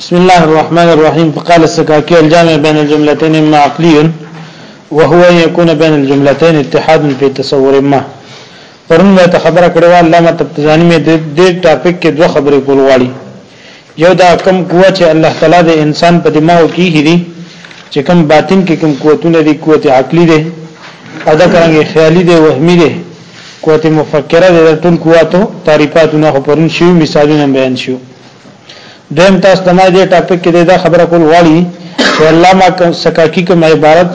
بسم الله الرحمن الرحيم فقال السكاكي الجامع بين الجملتين إما عقلي وهو أن يكون بين الجملتين اتحاد في تصور ما پرون مې ته خبره کړې و علامه تبتزانی مې د دې ټاپک کې دوه خبرې کول غواړي یو دا کم قوت چې الله تعالی د انسان په دماغ کې هري چې کم باطن کې کم قوتونه دي قوت عقلی دي ادا کرانګي خیالي دي وهمي دي قوت مفکره د ټول قوتو تعریفاتو نه خو پرون شیو مثالونه بیان شو دویم تاسو د ما دې ټاپک کې دا خبره کول غواړي چې علامه سکاکی کوم عبارت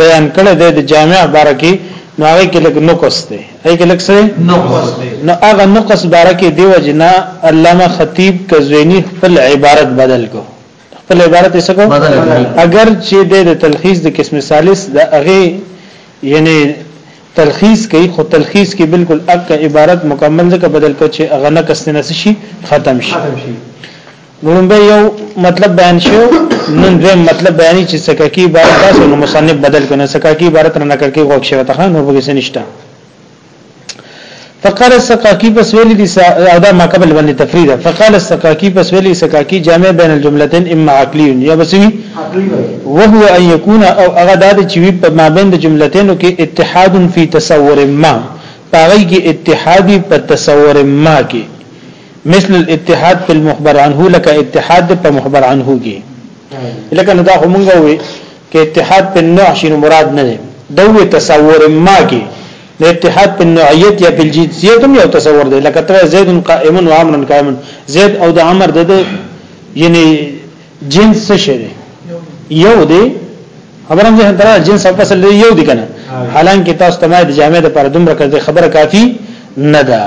بیان کړی دی د جامع عبارت کې نو هغه کې لګ نقص دی هغه کې لګ څه نقص دی نو هغه نقص باره کې دیو جنا علامه خطیب کزوینی خپل عبارت بدل کو خپل عبارت یې سکو اگر چې د تلخیص د قسم ثالث د هغه یعنی تلخیص کوي خو تلخیص کې بالکل اک عبارت مکمل ځکه بدل کړي چې هغه نه کس نه شي ختم شي لومبه یو مطلب بیان شو نن دویم مطلب بیانې چې سکاکی عبارت تاسو نو مصنف بدل کنه سکاکی عبارت نه کړ کې غوښ شوی ته نو بګی سنشتہ فقال السقاقي پس ویلی دی او دا ما قبل باندې تفرید فقال السقاقي پس ویلی سقاقي جامع بین الجملتين اما عقلی یا بسوی وهو ان يكون او هغه د چوي په ما بین د جملتين کې اتحاد فی تصور ما پاغي کې اتحادی په تصور ما کې مثل الاتحاد په المخبر عنه لکه اتحاد په مخبر عنه کې لکه نو دا همغه وي که اتحاد په نوع شي نو مراد نه دی دوی تصور ما کې د اتحاد په نوعیت یا په جنسیت هم یو تصور دی لکه تر زید قائم و عمرو قائم زید او د عمر د یعنی جنس څه شي دی یو دی خبرم ځه تر جنس او فصل یو دی کنه حالانکه تاسو ته ما د جامع د پر دومره کړې خبره کافی نه ده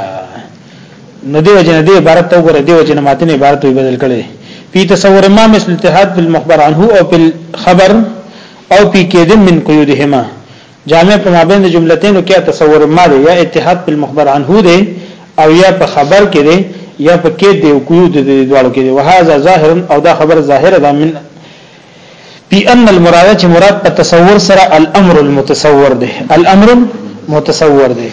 نو دیو جن دی عبارت تو ګره دیو جن ماتن عبارت وی بدل کړي فی تصور ما مثل الاتحاد بالمخبر عنه او بالخبر او فی کید من قیودهما جامع په مابین د جملتینو کې تصور ما دی یا اتحاد بالمخبر عنه دی او یا په خبر کې دی یا په کید دی او قیود دی دواړو کې دی وهذا ظاهر او دا خبر ظاهر ده من بی ان المراد چې مراد په تصور سره الامر المتصور دی الامر المتصور دی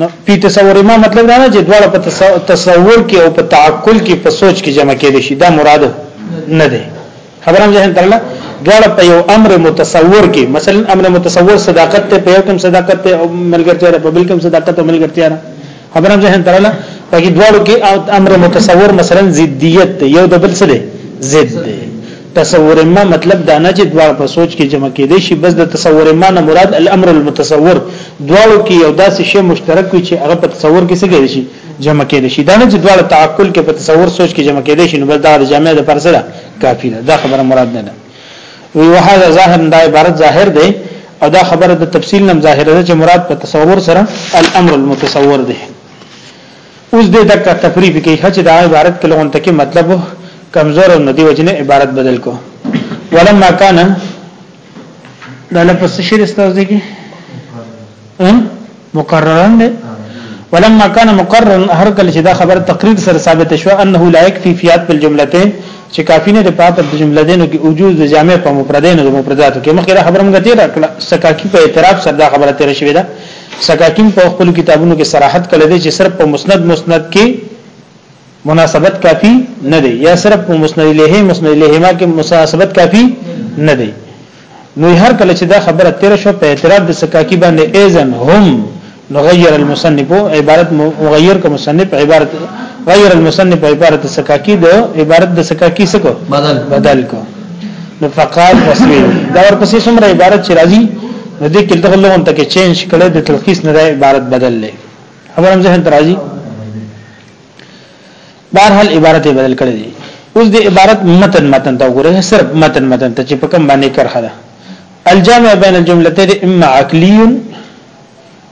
نو په تصور ما مطلب دا نه چې دواړه په تصور کې او په تعقل کې په سوچ کې جمع کېد شي دا مراد نه ده خبره هم ځین ترله دواړه په یو امر متصور کې مثلا امر متصور صداقت ته په یو کوم صداقت ته او ملګرتیا په بل کوم صداقت او ملګرتیا خبره هم ځین ترله په دې دواړو کې امر متصور مثلا ضدیت یو د بل سره ضد دی تصور ما مطلب دا نه چې دواړه په سوچ کې جمع کېدې شي بس د تصور ما نه مراد الامر المتصور دواړو کې یو داسې شی مشترک وي چې هغه په تصور کې څه کېدې شي جمع کېدې شي دا نه چې دواړه تعقل کې په تصور سوچ کې جمع کېدې شي نو بس دا د جامع د پر سره کافی ده دا خبره مراد نه ده وی وهذا ظاهر دا عبارت ظاهر دی او دا خبره د تفصیل نم ظاهر ده چې مراد په تصور سره الامر المتصور دی اوس دې دکه تفریح پکې ښه چې دا عبارت کې لغون تکي مطلب کمزور او ندی وجنه عبارت بدل کو ولما کان دا لپس شیر استاذ دی کې مقررن دی ولما كان مقررا هر کله چې دا خبر تقریر سره ثابت شو انه لا يكفي في عطف الجملتين چې کافی نه د پاتې د جملتين کې وجود د جامع په مفردین او مفرداتو کې مخکې خبره موږ تیر کړه سکاکی په اعتراف سره دا خبره تیر شوې ده سکاکیم په خپل کتابونو کې صراحت کړی دی چې صرف په مسند مسند کې مناسبت کافی نه دی یا صرف په مسند له مسند له ما کې مناسبت کافی نه دی نو هر کله چې دا خبره تیر شو په اعتراض د سکاکی باندې ایزن هم نغیر المصنف عبارت مغیر کوم مصنف عبارت غیر المصنف عبارت سکاکی د عبارت د سکاکی سکو بدل بدل کو نو فقال وسوي دا ورپسې څومره عبارت چې راځي نو دې کې دغه لغون ته کې چینج کړي د تلخیص نه عبارت بدل لې خبر هم ذهن ترازی بهرحال عبارت بدل کړي دي اوس د عبارت متن متن ته وګوره صرف متن متن ته چې په کوم باندې کرخه ده الجامع بین الجملتين اما عقلی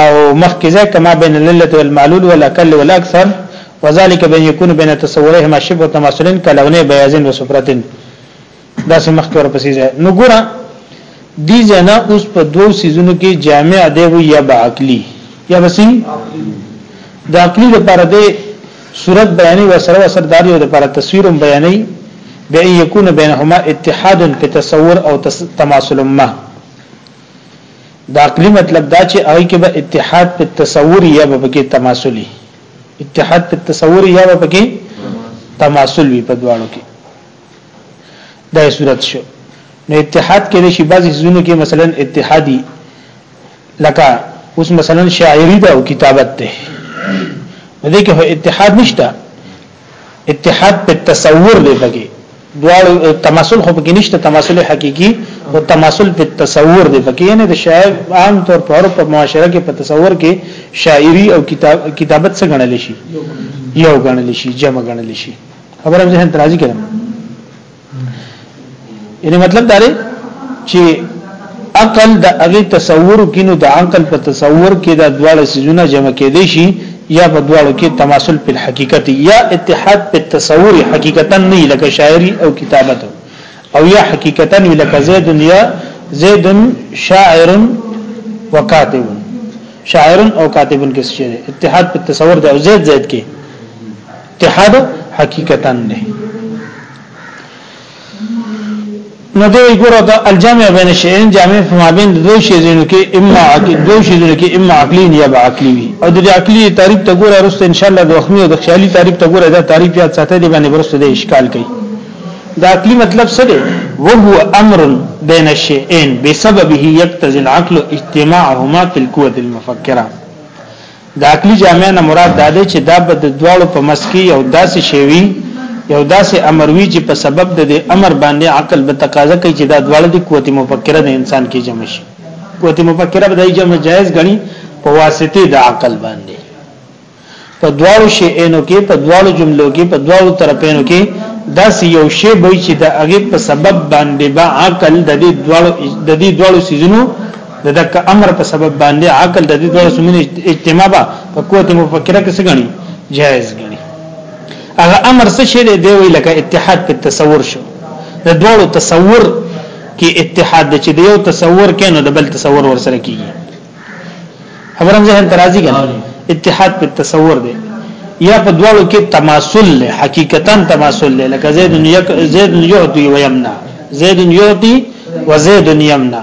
او مخکې ځای کما بین اللت والمعلول والاقل والاکثر وذلك بین یکون بین تصورهما شبه تماثلین کلونه بیازین و سفرتین دا سه مخکې ورپسې ځای نو ګوره دی زنه اوس په دوو سيزونو کې جامع دی وي یا به عقلي یا بسي د عقلي لپاره د صورت بیانې و سره و سرداري او لپاره تصویر بیانې بأن يكون بينهما اتحاد في تصور او تماثل ما دا عقلی مطلب دا چې هغه کې به اتحاد په تصور یا به کې تماسلی اتحاد په تصور یا به کې تماسل وي په دواړو کې دا صورت شو نو اتحاد کې شي بعضی زونو کې مثلا اتحادي لکه اوس مثلا شاعری ده او کتابت ده دې کې اتحاد نشته اتحاد په تصور دی بګي دواړو تماثل خو بګي نشته تماثل حقيقي او تماثل په تصور دی بګي یعنی د شاعر عام طور په اروپا معاشره کې په تصور کې شاعري او کتاب کتابت څه غنل شي یو غنل شي جمع غنل شي خبره ځه درازي کړم یعنی مطلب دا دی چې عقل د هغه تصور کینو د عقل په تصور کې د دواړو سيزونه جمع کېدې شي یا په دواړو کې تماسل په حقیقت یا اتحاد په تصور حقیقتا نه لکه شاعری او کتابت او یا حقیقتا لکه زید یا زید شاعر وکاتب شاعر او کاتب کې څه اتحاد په تصور د زید زید کې اتحاد حقیقتا ده نو دې ګوره دا الجامع بین شیئین جامع په مابین د دوه شیزونو کې اما عقلی دوه شیزونو کې اما عقلی یا با عقلی وي او د عقلی تعریف ته ګوره رسته ان شاء الله د وخمی او د خیالي تعریف ته ګوره دا تعریف یاد ساته دی باندې ورسته د اشکال کوي دا عقلی مطلب څه دی وهو امر بین الشیئین بسببه یقتضي العقل اجتماعهما في القوه المفکره د عقلی جامع نه مراد دا دی چې دا به د دواړو په مس کې یو داسې شی وي یو داسې امر وي چې په سبب د دې امر باندې عقل به تقاضا کوي چې دا دواړه د قوت مفکره د انسان کې جمع شي قوت مفکره به د جمع جایز غني په واسطه د عقل باندې په دواړو شیانو کې په دواړو جملو کې په دواړو طرفینو کې داسې یو شی به چې د هغه په سبب باندې به عقل د دې دواړو د دې دواړو سيزونو د دک امر په سبب باندې عقل د دې دوه سمون اجتماع با په قوت مفکره کې څنګه جائز غني هغه امر څه شی دی وی لکه اتحاد په تصور شو د دوه تصور کې اتحاد چې د یو تصور کې نو د بل تصور ور سره کیږي خبرم ذهن ترازی کنه اتحاد په تصور دی یا په دوه کې تماسل له حقیقتا تماسل له لکه زید یک زید یعطي و یمنع زید یعطي و زید یمنع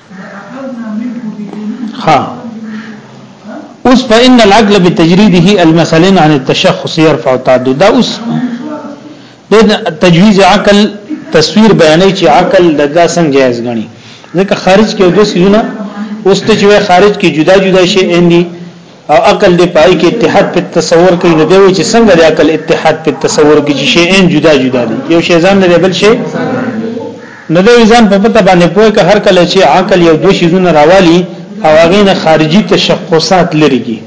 ها اوس فإن العقل بتجريده المسلم عن التشخص يرفع التعدد دا اوس د تجویز عقل تصویر بیانې چې عقل دغه څنګه جایز غني ځکه خارج کې د سيزونه اوس ته چې خارج کې جدا جدا شي اندي او عقل دی پای کې اتحاد په تصور کې نه دی وی چې څنګه د عقل اتحاد په تصور کې چې شی ان جدا جدا دي یو شی ځان نه بل شی نه دی ځان په پته باندې پوهه که هر کله چې عقل یو دوه شیزونه راوالي او هغه نه خارجي تشخصات لري کی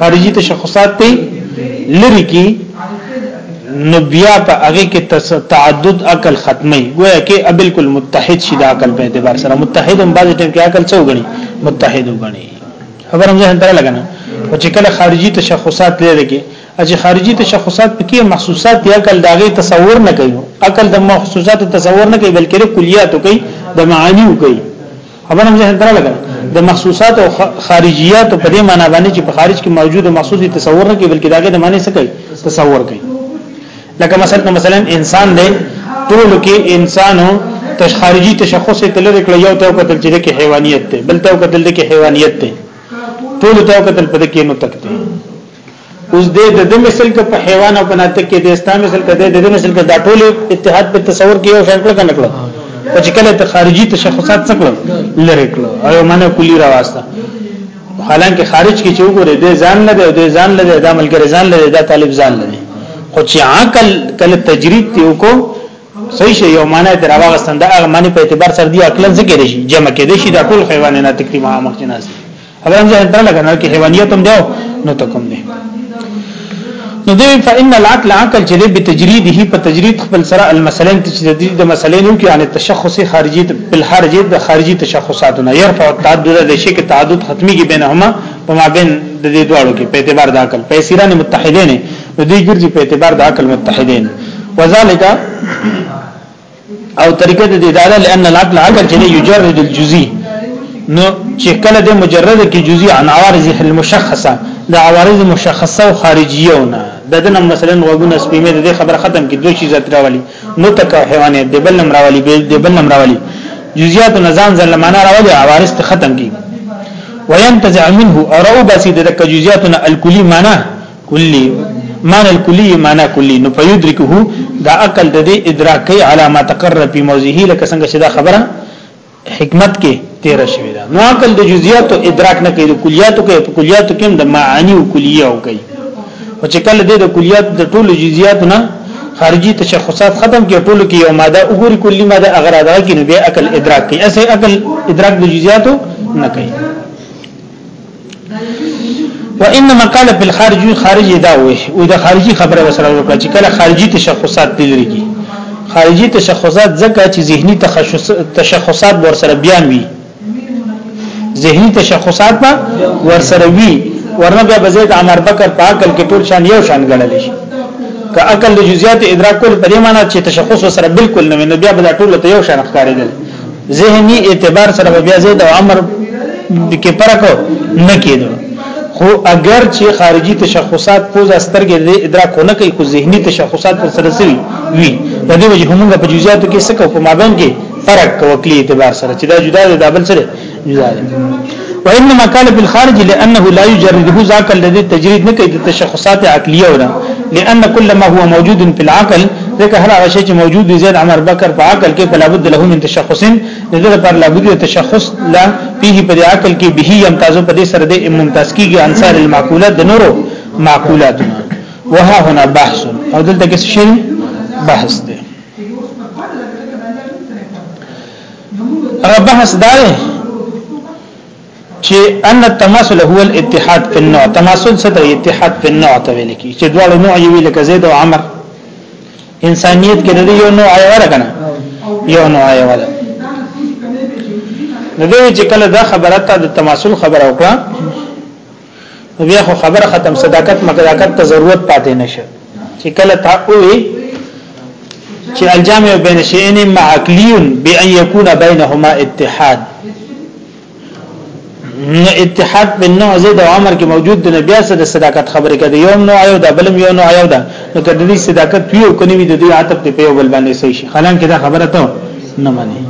خارجي تشخصات ته لري کی نو بیا په هغه کې تعدد عقل ختمي گویا کې بالکل متحد شي د عقل په اعتبار سره متحد هم بعض ټیم کې عقل څو غني متحد وګڼي خبر هم ځان ته لګنه او چې کله خارجي تشخصات لري کې چې خارجي تشخصات پکې محسوسات یا کل داغه تصور نه کوي عقل د محسوسات تصور نه کوي بلکې کلیات کوي د معانی کوي خبر هم ځان ته لګنه د محسوسات او خارجيات په دې معنی باندې چې په خارج کې موجود محسوس تصور نه کوي بلکې داګه د معنی څه کوي تصور کوي لکه مثلا مثلا انسان دی ټول کې انسانو تش خارجي تشخص ته لری کړ یو ته قتل چې کې حیوانیت دی بل ته قتل کې حیوانیت دی ټول ته قتل پد کې نو تک دی اوس دې د دې مثال کې په حیوان او بنات کې د اسلام مثال کې د دې مثال کې دا ټول اتحاد په تصور کې یو شان کړ کنه کړ چې کله ته خارجي تشخصات څکړه لری کړ او معنی کلی راوسته حالانکه خارج کې چې وګوره د ځان نه دی او د ځان نه دی د ملګری ځان نه دی د طالب ځان نه دی خو چې عقل کله تجرید ته وکړو صحیح شی یو معنی تر هغه ستنده هغه معنی په اعتبار سره دی عقل ذکر شي جمع کې دی شي د ټول حیوانات تقریبا مخ جناز خبرم ځه تر لګنه کې حیوانیت هم دی نو تکم دی نو دی فإن العقل عقل چې به تجریده په تجرید خپل سره المسلین تجرید د مسلینو کې یعنی تشخص خارجی بل خارجی د خارجی تشخصاتونه يرفع التعدد د شي کې تعدد ختمي کې بینهما په مابین د دې دواړو کې په اعتبار د عقل په سیران متحدین نو دی ګرځي په اعتبار د عقل متحدین وذالک او طریقه د دلاله لئن العقل عقل چې یجرد الجزئی نو چې کله د مجرد کې جزئی عن عوارض المشخصه د عوارض مشخصه او خارجیونه د دنه مثلا وګونه سپیمه د خبره ختم کې دوی شي ذات راولي نو تک حیوانات د بل نمبر راولي د بل نمبر راولي جزئیات نظام زل معنا راولي عوارض ته ختم کی وينتزع منه او رو بسید د جزئیاتنا الکلی معنا کلی معنی الکلی معنی کلی نو فیدرکه دا عقل د دې ادراکي علامه تقرر په موضعه لکه څنګه چې دا خبره حکمت کې تیر شوی دا نو عقل د جزئیات او ادراک نه کوي د کلیات او په کلیات کې د معانی او کلیه او کوي او چې کله د کلیات د ټولو جزئیات نه خارجي تشخصات ختم کې ټولو کې یو ماده وګوري کلی ماده اگر ادا کې نو به عقل ادراک کوي اسه عقل ادراک د جزئیات نه کوي وانما قال في الخارج خارج دا وي او دا خارجي خبره وسره وکړه چې کله خارجي تشخصات لري خارجي تشخصات ځکه چې ذهني تشخصات ورسره بیان وي ذهني تشخصات به ورسره وي ورنه بیا بزید عمر بکر په عقل کې ټول شان یو شان ګڼل شي که عقل د جزئیات ادراک کول په دې معنی چې تشخص سره بالکل نه وي نو بیا به ټول ته یو شان ښکارېدل ذهني اعتبار سره بیا زید او عمر کې فرق نه کېدو خو اگر چې خارجي تشخصات پوز استرګې ادراک نه کوي خو ذهني تشخصات پر سره سوي وي د دې وجه موږ په جزئیاتو کې څه کو په مابین کې فرق کوکلی اعتبار سره چې دا جدا ده د بل سره جدا ده وانما قال بالخارج لانه لا يجرده ذاك الذي تجريد نه کوي د تشخصات عقليه ولا لان كل ما هو موجود في العقل ځکه هر هغه شی چې موجود دی زید عمر بکر په عقل کې په لابد له من تشخص دغه پر لابد تشخص لا فيه په عقل کې به يمتازو په دې سره د ممتاز کیږي انصار المعقولات د نورو معقولات وها هنا بحث او دلته کې شی بحث دی هغه بحث دا دی چې ان التماثل هو الاتحاد في النوع تماثل څه دی اتحاد په نوع ته ویل کی چې دواړو نوع یې ویل کزه د عمر انسانیت کې د یو نوع یې وره کنه یو نوع یې وره نو دوی چې کله دا خبره ته د تماثل خبره وکړه بیا خو خبره ختم صداقت مقداقت ته ضرورت پاتې نشه چې کله تا وې چې الجامع بین شیئین معقلیون بأن یکون بینهما اتحاد نو اتحاد په نوع زید او عمر کې موجود دی بیا سره صداقت خبرې کوي یو نوع یو دا بلم یو نوع یو دا نو کله دې صداقت پیو کني وي د دې عتب ته پیو بل باندې صحیح شي حالانکه دا خبره ته نه مانی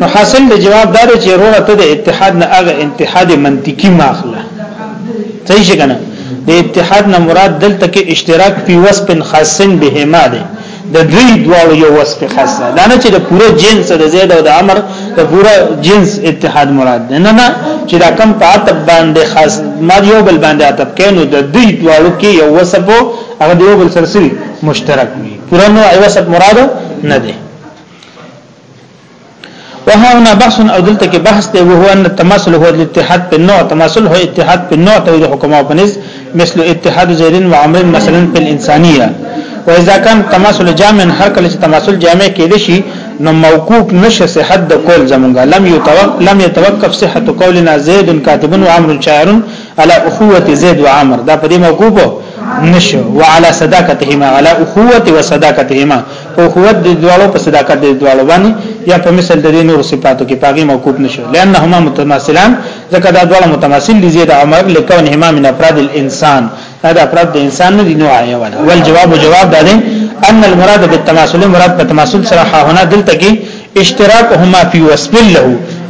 نو حاصل د جواب دار چې روغه ته د اتحاد نه هغه اتحاد منطقي ماخله صحیح څنګه د اتحاد نه مراد دلته کې اشتراک په وصف خاصن بهما دی د دوی دواړو یو وصف خاص ده دا نه چې د پوره جنس د زید او د امر د پوره جنس اتحاد مراد ده نه نه چې دا کم په عتب باندې خاص ما یو بل باندې عتب کینو د دوی دواړو کې یو وصف هغه یو بل سره سری مشترک وي پوره نو یو وصف مراد نه ده وهاونا بحث او دلته کې بحث دی وهو ان التماثل هو الاتحاد په نوع تماثل هو اتحاد په نوع ته د حکم او پنس مثل اتحاد زید و عمر مثلا په الانسانيه و اذا كان تماثل جامع هر کله چې تماثل جامع کېد شي نو موقوف نشه صحت د قول زمونږه لم يتوقف لم يتوقف صحت قولنا زید كاتب و عمر شاعر على اخوه زید و عمر دا په دې موقوف نشه وعلى صداقتهما على اخوه وصداقتهما په قوت د دواړو په صداقت د دواړو باندې یا په مثل د نور صفاتو کې پاغي موقوف نشو لانهما متماثلان ځکه دا دواړه متماثل دي زید عمر لکونهما من افراد الانسان دا افراد د انسان نه دي نوع یې ولا ول جواب جواب دا دی ان المراد بالتماثل مراد په تماثل سره هنا دلته کې اشتراکهما فی وصف له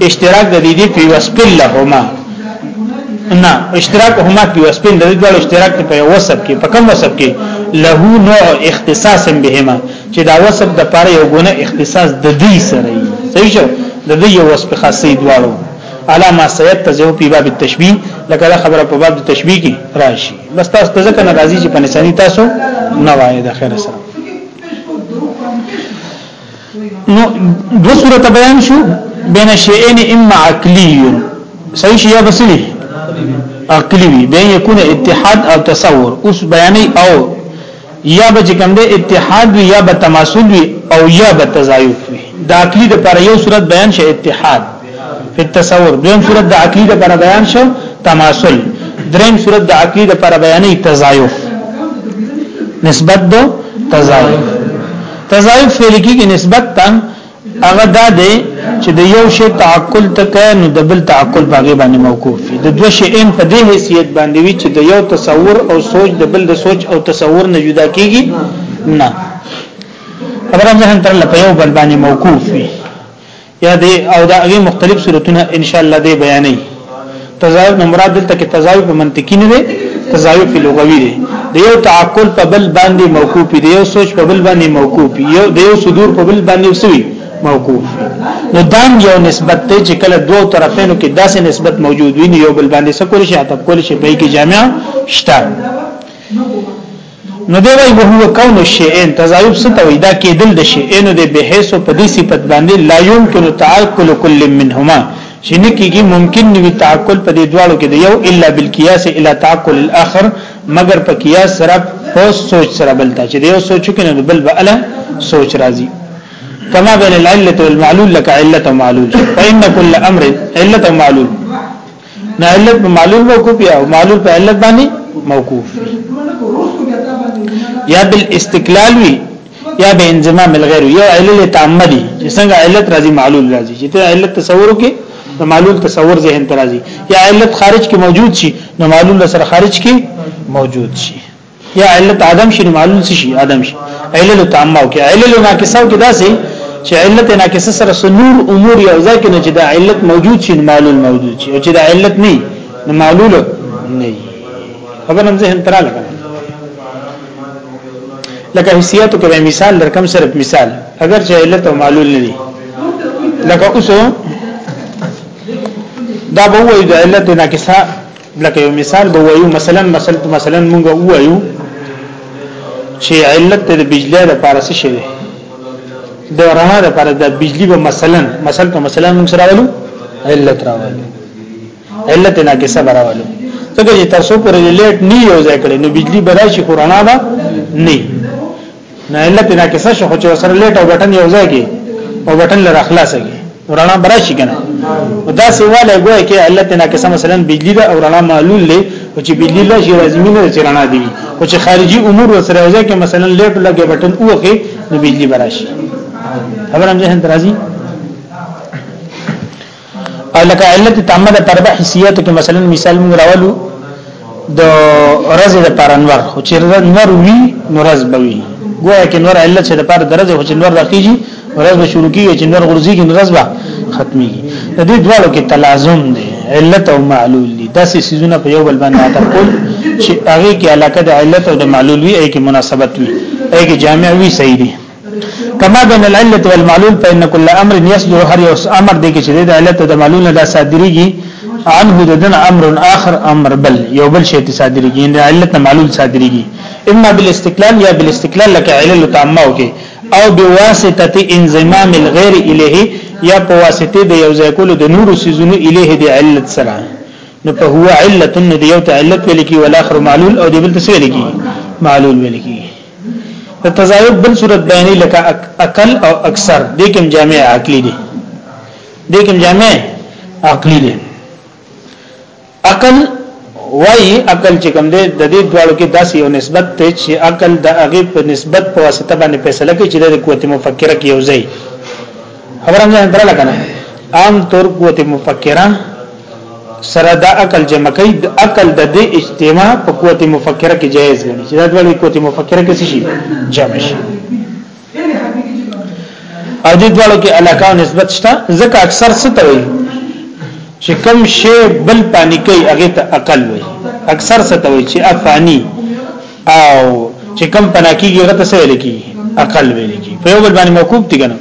اشتراک د دې په وصف لهما نه اشتراکهما فی وصف د دې ډول اشتراک په یو وصف کې په کوم وصف کې له نوع اختصاص بهما چې دا وصف د پاره یو ګونه اختصاص د دې سره یې صحیح شو د دې یو وصف خاصې دواړو علامه سید تزو په باب التشبیه لکه دا خبره په باب التشبیه کې راشي بس تاسو ته ځکه ناراضي چې په نسانی تاسو نه وایي د خیر سره نو دو صورت بیان شو بین شیئین اما عقلی صحیح شیئ بسوی عقلی وی بین یکون اتحاد او تصور اوس بیانی او یا به کوم دی اتحاد وی یا به تماسل وی او یا به تزایف وی دا عقلی د پر یو صورت بیان شي اتحاد په تصور دویم صورت د عقلی لپاره بیان شو تماثل دریم صورت د عقلی لپاره بیانې تزایف نسبت دو تزایف تزایف فعل کیږي نسبت ته هغه دا دی چې د یو شی تعقل تک نو د بل تعقل باغې باندې موقوف وي د دوه شیان په دې حیثیت باندې وي چې د یو تصور او سوچ د بل د سوچ او تصور نه جدا کیږي نه خبره ځهن تر لپاره یو بل باندې موقوف وي یا دی او دا هغه مختلف صورتونه ان شاء الله دی بیانې تزاوی نه مراد دلته کې تزاوی په منطقي نه دی تزاوی په لغوي دی د یو تعقل په بل باندې موقوف دی یو سوچ په بل باندې موقوف یو د یو صدور په بل باندې وسوي موقوف نو دام یو نسبت ته چې کله دوه طرفینو کې داسې نسبت موجود وي یو بل باندې سکول شي عتب کول شي په کې جامع شته نو دی وای وهو کون الشیئین تزایب ستوي دا کېدل د شیئینو د بحیث په دې صفت باندې لا یمکن تعقل کل منهما چې نکیږي ممکن نوي تعقل په دې دواړو کې دی یو الا بالقياس الا تعقل الاخر مگر په قیاس سره په سوچ سره بلتا چې یو سوچ کې نه بل بل سوچ راځي کما بین العلت والمعلول لك علت ومعلول فإن كل امر علت ومعلول نه علت په معلول موقوف یا معلول په علت باندې موقوف یا بالاستقلال وی یا به انضمام الغیر یو علل تعمدی چې څنګه علت راځي معلول راځي چې ته علت تصور کې د معلول تصور ذهن ترازی یا علت خارج کې موجود شي نو معلول سره خارج کې موجود شي یا علت عدم شي معلول شي عدم شي علل تامه او کې علل ناقصه او کې داسې چې علت ناقصه سره سنور امور یو ځای کې نه چې دا علت موجود شي معلول موجود شي او چې دا علت نه نه معلول نه خبرم ذهن ترا لګا لکه حیثیتو کې مثال درکم صرف مثال اگر چې علت او معلول نه دي لکه اوس دا به وایي د علت ناقصه لکه یو مثال به وایو مثلا مثلا مثلا مونږ وایو چې علت د بجلی د پارسه شوی د رڼا د پر د بجلی به مثلا مثلا په مثلا مونږ سره ولو علت راولو علت نه کې صبر راولو څنګه چې تاسو پر لیټ نه یو ځای کړی نو بجلی براشي خو رڼا به نه نه علت دا کې څه شو چې سره لیټ او بټن یو ځای کې او بټن لر اخلاص کې ورانه براشي کنه دا سواله ګویا کې علت نه کې مثلا بجلی دا ورانه معلول لې او چې بجلی لا شي لازمي نه چې رانه دی او چې خارجي امور وسره یو ځای کې مثلا لیټ لګي بټن اوخه نو بجلی براشي خبرم ذهن درازي او لکه علت تامه د پربه حسیاتو کې مثلا مثال موږ راولو د رز د پرنور خو چې نور وی نو رز بوي ګویا کې نور علت چې د پر درز خو چې نور راکیږي رز به شروع کیږي چې نور غرزي کې نور رز به ختمي د دې دواړو کې تلازم دی علت او معلول دي دا سې سيزونه په یو بل باندې اټکول چې هغه کې علاقه د علت او د معلول وی اې کې مناسبت وی اې کې جامع وی صحیح دي کما بین العلت والمعلول فإن كل امر يصدر هر یو امر دی چې د علت او د معلول نه صادریږي عنه ددن امر اخر امر بل یو بل شی صادریږي د علت نه معلول صادریږي اما بالاستقلال یا بالاستقلال لکه علل تامه کې او بواسطه انضمام الغير الیه یا په واسطه د یو ځای کولو د نورو سيزونو الیه د علت سره نو په هو علت نو د یو ته علت ویل کی ول اخر معلول او د بل ته ویل کی معلول ویل کی د تزاید بل صورت بیانې لکه عقل او اکثر دې کوم جامع عقلی دي دې کوم جامع عقلی دي عقل وای عقل چې کوم دې د دې دواړو کې داسې یو نسبت ته چې عقل د هغه په نسبت په واسطه باندې فیصله کوي چې د قوت مفکره کې یو ځای خبره مې درا لګنه عام طور قوت مفکره سره دا عقل جمع کوي د عقل د دې اجتماع په قوت مفکره کې جایز غني چې دا ډول قوت مفکره کې شي جمع شي او دې ډول کې علاقه او نسبت شته ځکه اکثر څه ته وي چې کم شی بل پانی کوي هغه ته عقل وي اکثر څه ته وي چې افانی او چې کم پنا کیږي هغه ته څه ویل کی عقل ویل کی په یو بل باندې موقوف دي کنه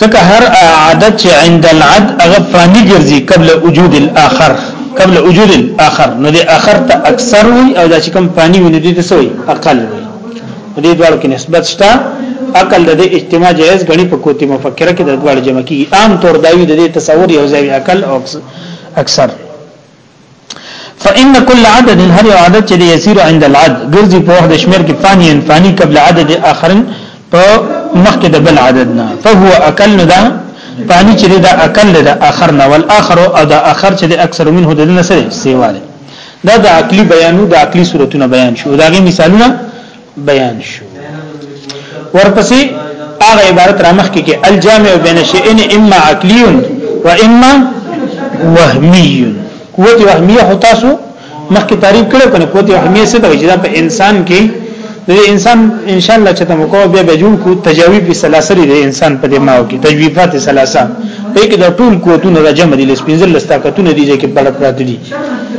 ځکه هر عادت چې عند العد هغه فانی ګرځي قبل وجود الاخر قبل وجود الاخر نو د اخر ته اکثر وي او دا چې کم فانی وي نو دې ته څه وي عقل وي دې دوړو کې نسبت شته عقل د اجتماع جائز غني په کوتی مفکره کې د دوړ جمع کی عام طور داوی د تصور یو ځای عقل او اکثر فإن كل عدد هر یو عدد چې یسیر عند العد ګرځي په وخت شمیر کې فانی ان فانی قبل عدد اخر په مخکې د بل عدد نه فهو اقل دا فانی چې دا اقل دا اخر نه ول اخر او دا اخر چې اکثر منه د نه سره سیواله دا د عقلی بیانو د عقلی صورتونه بیان شو دا غي مثالونه بیان شو ورپسې هغه عبارت را مخکې کې الجامع بین شیئین اما عقلی و اما وهمی قوت وهمیه هو تاسو مخکې تعریف کړو کنه قوت وهمیه څه دی چې دا په انسان کې د انسان ان شاء الله چې تم کو بیا به جوړ کو تجاوی په سلاسری د انسان په دماغ کې تجویفات سلاسه په کې د ټول قوتونو را جمع دي لس پنځل طاقتونه دي چې په لړ پراته دي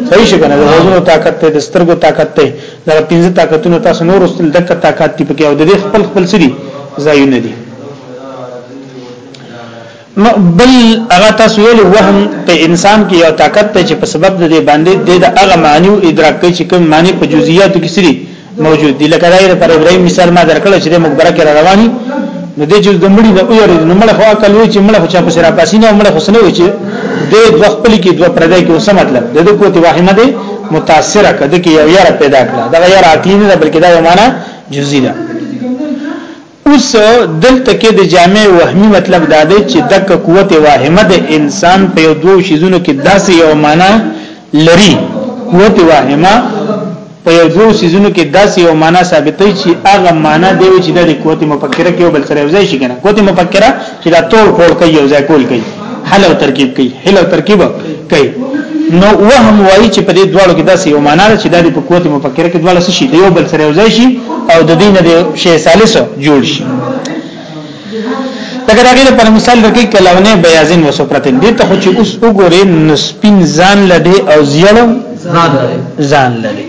صحیح څنګه د وزن طاقت ته د سترګو طاقت ته دا پنځه طاقتونه تاسو نور استل دک طاقت دی پکې او د دې خپل خپل سری ځایونه دي نو بل هغه تاسو ویل وهم په انسان کې یو طاقت ته چې په سبب د دې باندې د هغه معنی او ادراک کوي چې کوم معنی په جزئیاتو کې سری موجود دي لکه دایره پر ابراهیم مثال ما درکړ چې د مقبره کې رواني نو دې چې د مړي نه ویری نو مړ خو عقل وی چې مړ خو چا په سر پاسي نه مړ خو سنوي چې د دوه خپل کې دوه پردې کې اوسه مطلب د دې قوت واهمه دې متاثره کده کې یو یاره پیدا کړه دا یاره عقلی نه بلکې دا یو معنا جزئی ده اوس دلته کې د جامع وهمي مطلب دا دی چې دک قوت واهمه د انسان په یو دوه شیزونو کې داسې یو معنا لري قوت واهمه په یو دوه سيزونو کې داسې یو معنا ثابتې چې هغه معنا دی چې د قوت مفکره کې بل سره ځای شي کنه قوت مفکره چې دا تول ټول کوي یو ځای کول کوي حل او ترکیب کوي حل او ترکیب کوي نو وهم وایي چې په دې دواړو کې داسې یو معنا چې د په قوت مفکره کې دواړه شي د یو بل سره ځای شي او د دین د شی ثالث جوړ شي لکه دا غیر پر مثال رقیق کلاونه بیازین وسفرتین دې ته خو چې اوس وګورې نو سپین ځان لدی او زیړو ځان لدی ځان لدی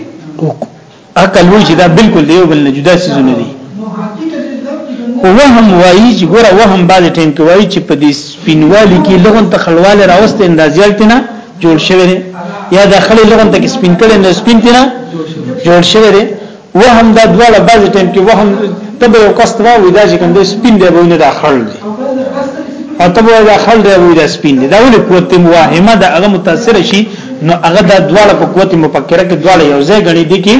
عقل وی چې دا بالکل دی بل نه جدا سيزونه دي خو وهم وایي چې ګوره وهم بعد ټیم کې وایي چې په دې سپینوالي کې لغون تخلواله راوسته اندازيال تینا جوړ شوی دی یا د خلې لغون ته کې سپین کړي نه سپین تینا جوړ شوی دی وهم دا دواړه بعض ټیم کې وهم ته به یو کس ته وي دا چې کوم د سپین دی به نه دا خړل دی او ته به دا خړل دی وي دا سپین دی دا ولې قوت موهمه دا هغه متاثر شي نو هغه دا دواړه په قوت مفکره کې دواړه یو ځای غني دي کې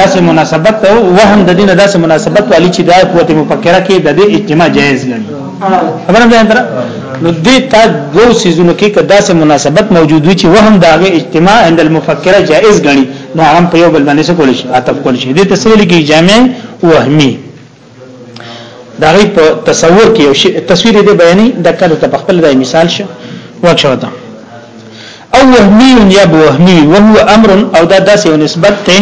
داسې مناسبت او وهم د دین داسې مناسبت والی چې دا قوت مفکره کې د دې اجتماع جایز غني خبره ده اندره نو دې تا دو سيزونو کې که داسې مناسبت موجود وي چې وهم داغه اجتماع عند المفکره جائز غني نو هغه په یو بل باندې څه کول شي عطف کول شي دې تسهیل کې جامع وهمي دا غي په تصور کې یو شی تصویر دې بیانې د کړه ته خپل د مثال شو وښوته او وهمي یا بوهمي وهو امر او دا داسې یو نسبت ته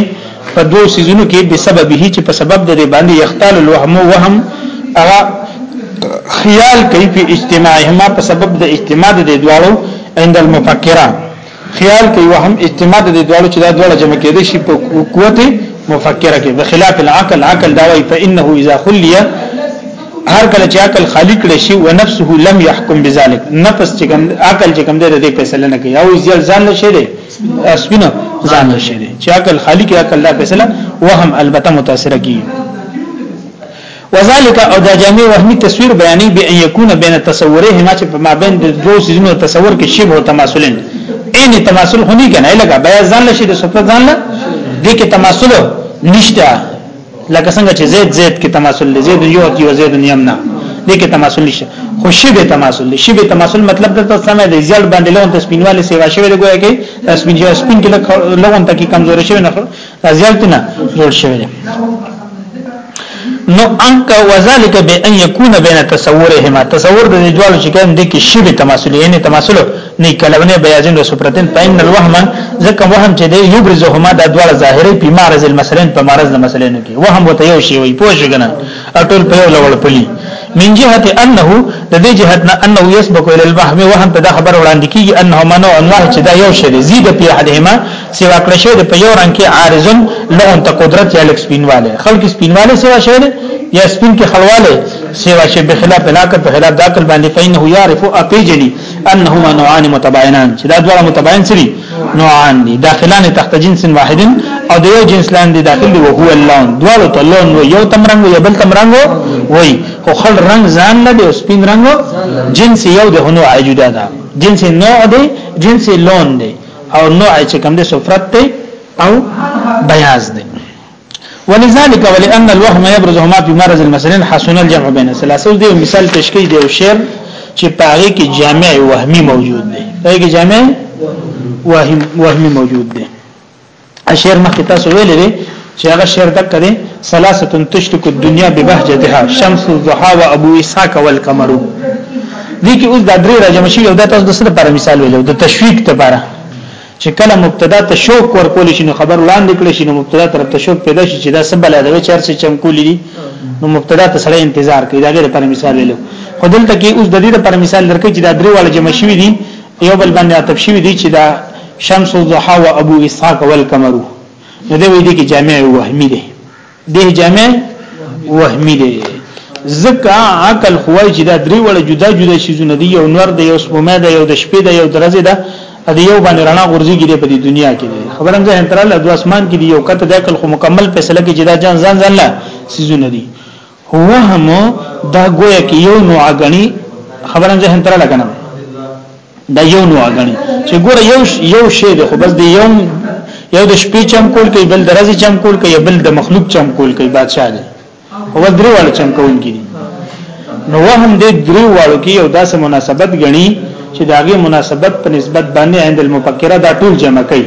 په دوه سيزونو کې به سبب هي چې په سبب د دې باندې يختال الوهم وهم هغه خیال کوي په اجتماعهما په سبب د اجتماع د دوالو عند المفکران خیال کوي وهم اجتماع د دې دواړو چې دا دواړه جمع کېدې شي په قوت مفکره کې بخلاف العقل عقل دا وایي فانه اذا خلي هر کله چې عقل خالی کړي شي او نفسه لم يحكم بذلك نفس چې کوم عقل چې کوم دې فیصله نه کوي او ځل ځان له شری اسبنه ځان له شری چې عقل خالی کې عقل دا فیصله وهم البته متاثر کیږي وذالک او دا جامع وهمی تصویر بیانې به ان یکون بین تصورهما چې په مابین د دوه سيزونو تصور کې شی او تماثلن عین تماثل هني کنه لکه بیا ځان لشي د صفت ځان له دې کې تماثل نشته لکه څنګه چې زید زید کې تماثل لري زید یو یو زید یمنا دې کې تماثل نشته خو شی به تماثل لري شی به تماثل مطلب د تسمه د زیړ باندې لون تسمینواله سیوا شوی دی ګویا کې تسمین یو سپین کې لون ته کې کمزور شوی نه ازیل تینا جوړ شوی دی نو انک وذالک بان یکون بین تصورهما تصور د جوړ چې کوم د کې شی تماثل یعنی تماثل نه کلونه بیازین رسو پرتن پاین الوهم ځکه وهم چې دی یبرزهما د دوړ ظاهری په معرض المسلین په معرض د مسلین کې وهم وته یو شی وي پوه شي کنه اټول په یو لول پلی من جهه انه د دې جهت نه انه يسبق الى الوهم وهم ته دا خبر وړاندې کیږي انه منو الله چې دا یو شی دی زیاده په حدهما سیوا کړی شوی په یو رنګ کې عارضن لون ته قدرت یا لک سپینواله خلک سپینواله سیوا شوی دی یا سپین کې خړواله سیوا شوی به خلاف علاقه په خلاف داخل باندې فینه یعرف اپیجلی انهما نوعان متباینان چې دا دواړه متباین سری نوعان دي داخلان تحت جنس واحد او د یو جنس لاندې داخل دی او هو اللون دواړو ته لون وي یو تم رنگ یو بل تم رنگ وي خو خل رنگ ځان نه دی او سپین رنگ جنس یو د هنو عجوده ده جنس نوع دی جنس لون دی او نوع چې کوم دي صفرت دی او بیاض دی ولذلك ولان الوهم يبرز هما في مرز المسلين حسن الجمع بين الثلاثه دي مثال پیش کړي دی شعر چې پاغي کې جامع وهمي موجود دی پاغي کې جامع وهم وهمي موجود دی اشعر مخکې تاسو ویلې دي چې هغه شعر دک دی ثلاثه تشرق الدنيا ببهجتها شمس الضحى وابو اسحاق والقمر دي کې اوس دا درې راجم شي یو د تاسو د سره پر مثال ویلو د تشویق لپاره چې کله مبتدا ته شوق ورکول شي نو خبر وړاندې کړي شي نو مبتدا تر ته شوق پیدا شي چې دا سبب لا دوي چر څه چمکول دي نو مبتدا ته سره انتظار کوي دا غیر پر مثال ویلو خدل ته کې اوس د دې پر مثال درکې چې دا درې واړه جمع شوي دي یو بل باندې عطف شوی دی چې دا شمس الضحى او ابو اسحاق والقمر نو دی وایي چې جامع وهمي دی دی جامع وهمي دی زکه عقل خوای چې دا درې وړه جدا جدا شیزونه دی یو نور دی یو سپومه دی یو د شپې دی یو درځي دی د یو باندې رڼا غورځي کې په دنیا کې دی خبرم زه انتراله د اسمان کې دی یو کته د عقل خو مکمل فیصله کې جدا جان ځان ځان لا سیزونه دی وهم دا گویا کې یو نوع غني خبره ذهن تر لګنه دا یو نوع غني چې ګوره یو یو شی دی خو بس دی یو یو د شپې چم کول کوي بل د ورځې چم کول کوي بل د مخلوق چم کول کوي بادشاہ دی او درې واړه چم کول کیږي نو وهم دې درې واړو کې یو داسې مناسبت غني چې داغه مناسبت په نسبت باندې عند المفکره دا ټول جمع کوي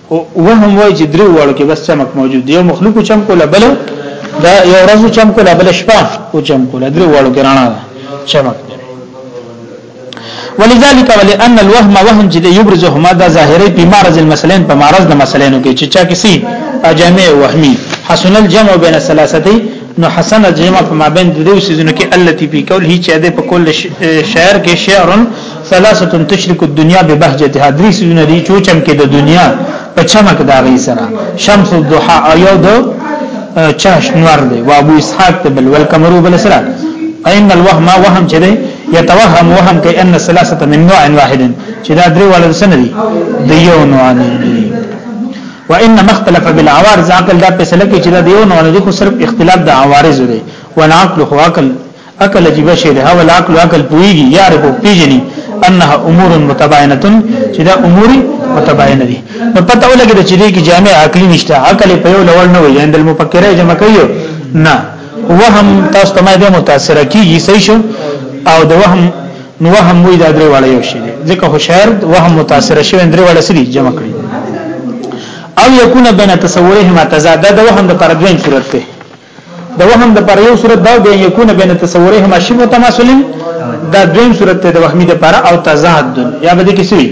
او وهم وای چې درو وړو کې بس چمک موجود دی یو مخلوق چمک ولا بل دا یو ورځ چمک ولا بل شپه او چمک ولا درو وړو کې رانا چمک دی ولذلك ولان الوهم وهم چې یبرزهما دا ظاهري په معرض المسلين په معرض د مسلینو کې چې چا کسی جامع وهمي حسن الجمع بین الثلاثه نو حسن الجمع په مابین د دوه سيزونو کې التي په قول هي چې د په کل شعر کې شعر ثلاثه تشرك الدنيا ببهجتها درې سونه دي چوچم کې د دنیا په چمک دا غي سره شمس الضحى ایو د چاش نور دی و ابو اسحاق ته بل ول کمرو بل سره اين الوهم وهم چې دی يتوهم وهم کې ان الثلاثه من نوع واحد چې دا درې ول سن دي د یو نوع نه دي وان مختلف بالعوارض عقل دا په سلکه چې دا د یو نوع نه دي خو صرف اختلاف د عوارض دی ونعقل خو عقل عقل عجیب شی دی او العقل عقل پویږي یعرف پیجنی انها امور متباینه چې دا امور متباینه دي نو پته ولګی چې دې کې جامع عقلی نشته عقل په یو لول نه وي عند المفکره جمع کوي نه وهم تاسو ته مې متاثر کیږي صحیح شو او د وهم نو وهم وې دا درې واړه یو شی ځکه خو شاعر وهم متاثر شوی درې واړه سړي جمع کړی او یکونه بین تصورهما تضاد د وهم د پر دویم صورت ته د وهم د پر یو صورت دا به یکونه بین تصورهما شبه تماثل دا دویم صورت ته د وهمی د پر او تضاد یا به د کسی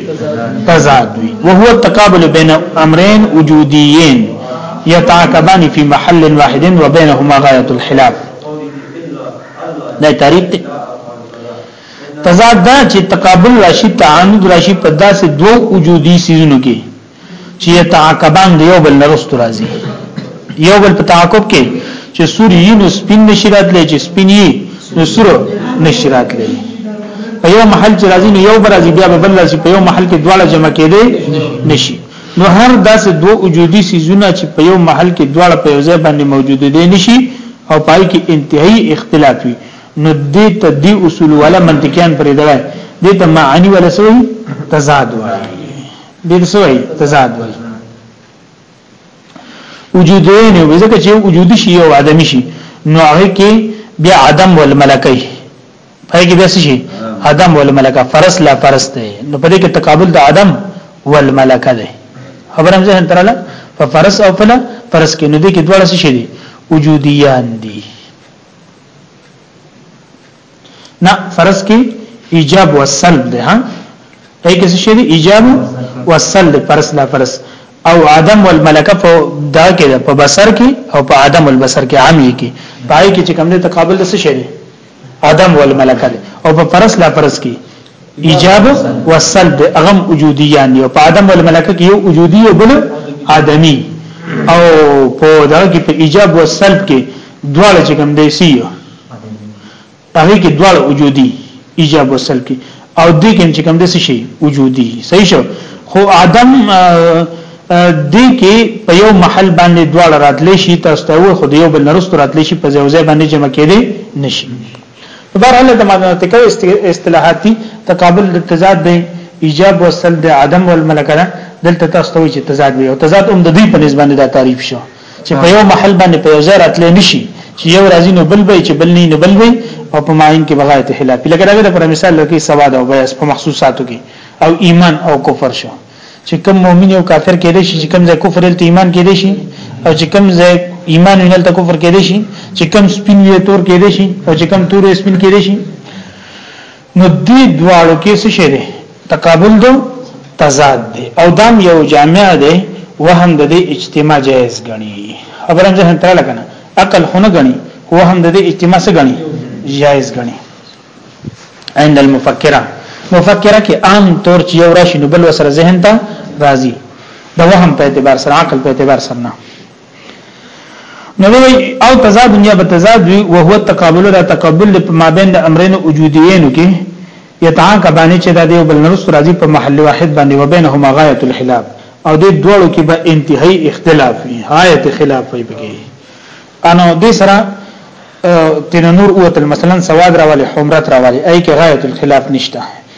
تضاد وی وهو التقابل بین امرین وجودیین یتعاقبان فی محل واحد وبینهما غایه الخلاف دا تعریف دی تضاد دا چې تقابل راشي تعاند راشي په داسې دوه وجودي سيزونو کې چې تعاقبان دی یو بل نرست راځي یو بل په تعاقب کې چې سور یې نو سپین نشرات لې چې سپین یې نو سور نشرات لې په یو محل چې راځي نو یو بل راځي بیا به بل راځي په یو محل کې دواړه جمع کېدې نشي نو هر داسې دوه وجودي سيزونه چې په یو محل کې دواړه په یو ځای باندې موجود دي نشي او پای کې انتهایی اختلاف وي نو دې ته دې اصول ولا منطقيان پرې دی دې ته معنی ولا سوي تضاد وایي ډیر سوی تضاد وای وجود نه وي ځکه چې وجود شي او عدم شي نو هغه کې بیا عدم والملکه پای کې بیا شي عدم والملکه فرس لا فرس ده نو په دې کې تقابل د عدم والملکه ده خبرم ځه تراله په فرس او فلا فرس کې نو دې کې دواړه شي دي وجوديان دي نه فرض کې ایجاب او سلب ده ها اې کې څه شي دي ایجاب او سلب فرض لا فرض او عدم والملکه په دا کې ده په بصر کې او په عدم البصر کې عام کې پای کې چې کوم دي تقابل څه شي دي عدم والملکه ده او په فرض لا فرض کې ایجاب او سلب اغم وجودیان دي او په عدم والملکه کې یو وجودي او بل عدمي او په دا کې په ایجاب او سلب کې دواړه چې کوم دي سي هغه کې دواړه وجودي ایجاب او سلب کې او دې کې چې کوم د څه شي وجودي صحیح شو خو عدم دې کې په یو محل باندې دواړه راتلې شي تاسو ته وو خو یو بل نرست راتلې شي په ځای ځای باندې جمع کېدې نشي بهرحال د معناتې کوي اصطلاحاتي تقابل د تضاد دی ایجاب او سلب د عدم والملکه دلته تاسو ته وی چې تضاد وي او تضاد هم د دې په نسبت باندې دا تعریف شو چې په یو محل باندې په یو ځای راتلې نشي چې یو راځي نو بل به چې بل نه نو بل وي او په معین کې بغایت خلاف لکه دا پر مثال لکه سواد او بیاس په محسوساتو کې او ایمان او کفر شو چې کم مؤمن او کافر کې دي چې کم ځای کفر ال ایمان کې دي شي او چې کم ځای ایمان وینل ته کفر کې دي شي چې کم سپین وی تور کې دي شي او چې کم تور سپین کې دي شي نو دې دواړو کې څه شی دی تقابل دو تضاد دی او دام یو جامع دی وهم د دې اجتماع جایز غني خبرم ځه تر لګنه عقل خونه غني هو هم د دې اجتماع څه غني جایز غني عند المفکره مفکره کې عام طور چې یو راشي نو بل وسره ذهن ته راځي د وهم په اعتبار سره عقل په اعتبار سره نه نو وی او تضاد یا بتضاد وی او هو تقابل دا تقابل په مابین د امرین وجودیین کې یتعاقبان چې دا دیو بل نرس راځي په محل واحد باندې وبینهما غایت الخلاف او د دوړو کې به انتهایی اختلاف وي غایت خلاف وي بګي انو د سره تن نور اوت مثلا سواد راولي حمرت راولي اي کې غایت الخلاف نشته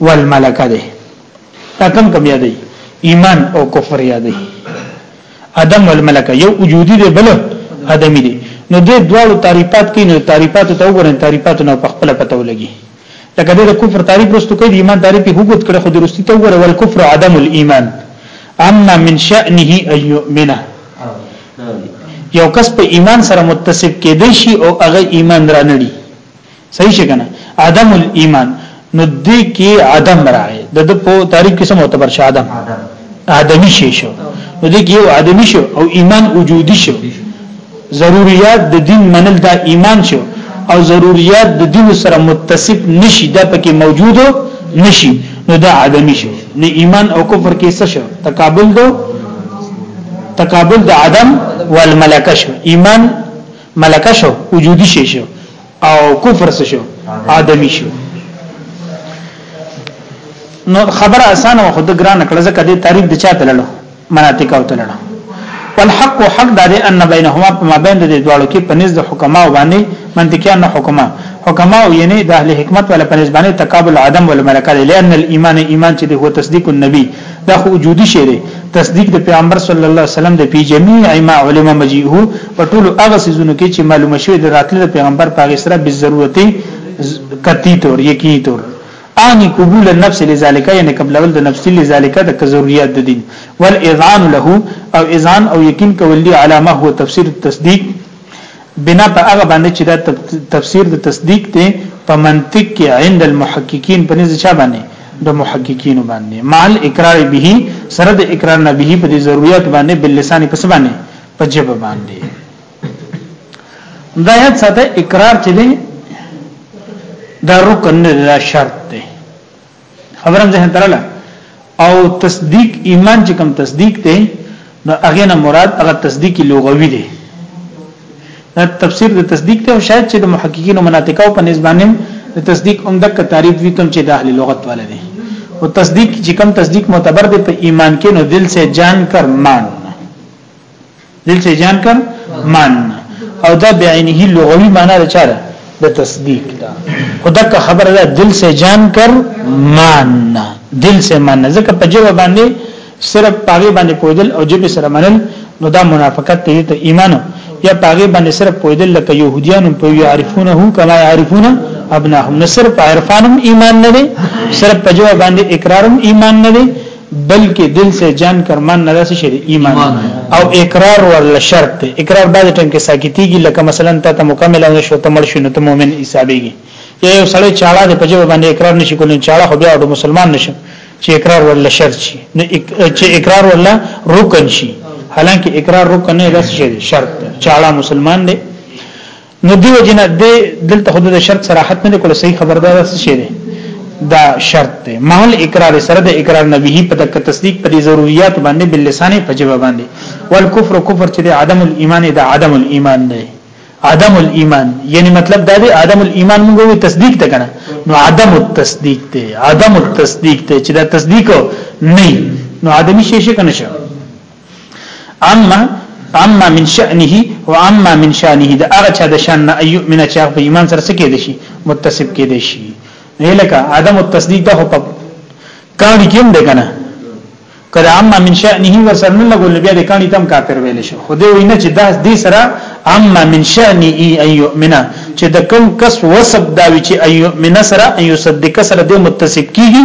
والملکه ده دا کم کم یادې ایمان او کفر یادې ادم والملکه یو وجودي دی بل ادمي دی نو دې دواړو تعریفات کې نو تعریفات ته وګورئ تعریفات نو په خپل پته ولګي لکه د کفر تعریف رستو کوي د ایمان تعریف یې حکومت کړه خو د رستي ته وګورئ ول کفر عدم الايمان اما من شأنه ان يؤمنه یو کس په ایمان سره متصف کېدې شي او هغه ایمان را نړي صحیح شي کنه عدم الايمان نو دې کې عدم راغی د د په تعریف کې سم معتبر شه عدم ادمي شي شو نو دې کې یو ادمي شو او ایمان وجودي شو ضرورت د دین منل دا ایمان شو او ضرورت د دین سره متصف نشي دا پکې موجود نشي نو دا ادمي شو نه ایمان او کفر کې څه شو تقابل دو تقابل د عدم والملکه شو ایمان ملکه شو وجودي شي شو او کفر څه شو ادمي شو نو خبره اسانه خو د ګران کړه ځکه د تعریف د چا تللو مناطق او تللو والحق حق دا دی ان بینهما په مابین د دوالو کې په نزد حکما باندې منطقيان حکما حکما یعنی د اهل حکمت ولا په نسبانه تقابل عدم ولا ملکه لئن الايمان ایمان چې هو تصدیق النبي دا خو وجودي شی دی تصدیق د پیغمبر صلی الله علیه وسلم د پی جميع ما علم مجيئه په ټول هغه سيزونو کې چې معلومه شوی د راتلو د پیغمبر په غسره به ضرورت کتی تور یقیني تور اني قبول النفس لذالک یعنی قبل اول د نفس لذالک د ضرورت د دین والاذعان له او اذعان او یقین کول دی علامه هو تفسیر التصدیق بنا په هغه باندې چې دا تفسیر د تصدیق دی په منطق کې عند المحققین په نزد چا باندې د محققین باندې مال اقرار به سره د اقرار نه به په ضرورت باندې بل لسان پس باندې په جبه باندې دا یاد ساته اقرار چې دی دا رکن نه دا شرط دی خبرم ذهن ترله او تصدیق ایمان چې کوم تصدیق ته نو هغه نه مراد هغه تصدیق لغوي دی دا تفسیر د تصدیق ته شاید چې د محققین او مناطقو په نسبانه د تصدیق عمدک تعریف وی کوم چې د اهل لغت والا دی او تصدیق چې کوم تصدیق معتبر دی په ایمان کې نو دل سے جان کر مان دلته جان کم مان او دا بعینه لغوي معنا ده چاره د تصدیق دا خدا کا خبر ده دل سے جان کر ماننا دل سے ماننا ځکه په جواب باندې صرف پاغي باندې پویدل او جبه سره منل نو دا منافقت دی ته ایمان یا پاغي باندې صرف پویدل لکه يهوديان په يعرفونه کما يعرفون ابناهم نه صرف عرفانم ایمان نه دي صرف په جواب باندې اقرارم ایمان نه دي بلکې دل سے جان کرمان نه داسې شي ایمان او اقرار ورل شرط دی اقرار بعد ټیم کې ساکتيږي لکه مثلا ته ته مکمل نه شو ته مړ شو نو ته مؤمن حسابيږي یا یو سړی چاړه د پجو باندې اقرار نشي کولای چاړه خو بیا د مسلمان نشي چې اقرار ورل شرط شي نو چې اقرار ورل رکن شي حالانکه اقرار رکن نه داسې شي شرط چاړه مسلمان دی نو دی وجنه د دلته خود د شرط صراحت نه کول صحیح خبردار څه شي دی دا شرط دی محل اقرار سره د اقرار نبی په تک تصدیق په ضرورت باندې بل لسانه په جواب باندې والکفر کفر چې د عدم الايمان د عدم الايمان دی عدم الايمان یعنی مطلب دا دی عدم الايمان موږ تصدیق ته کنه نو عدم التصدیق دی عدم التصدیق دی چې دا تصدیق نه نو عدم شي شي کنه شي اما اما من شأنه او اما من شأنه دا هغه چا د شان نه ايو من چا په ایمان سره څه کېد شي متصف کېد شي نه لکه عدم التصدیق ته په کانی کې هم ده کنه کله اما من شأنه ور سره نه لګول بیا د کانی تم کافر ویل شي خو دې وینه چې دا دې سره اما من شأنه ايو من چې د کم کس وسب دا وی چې ايو من سره ايو صدق سره د متصف کیږي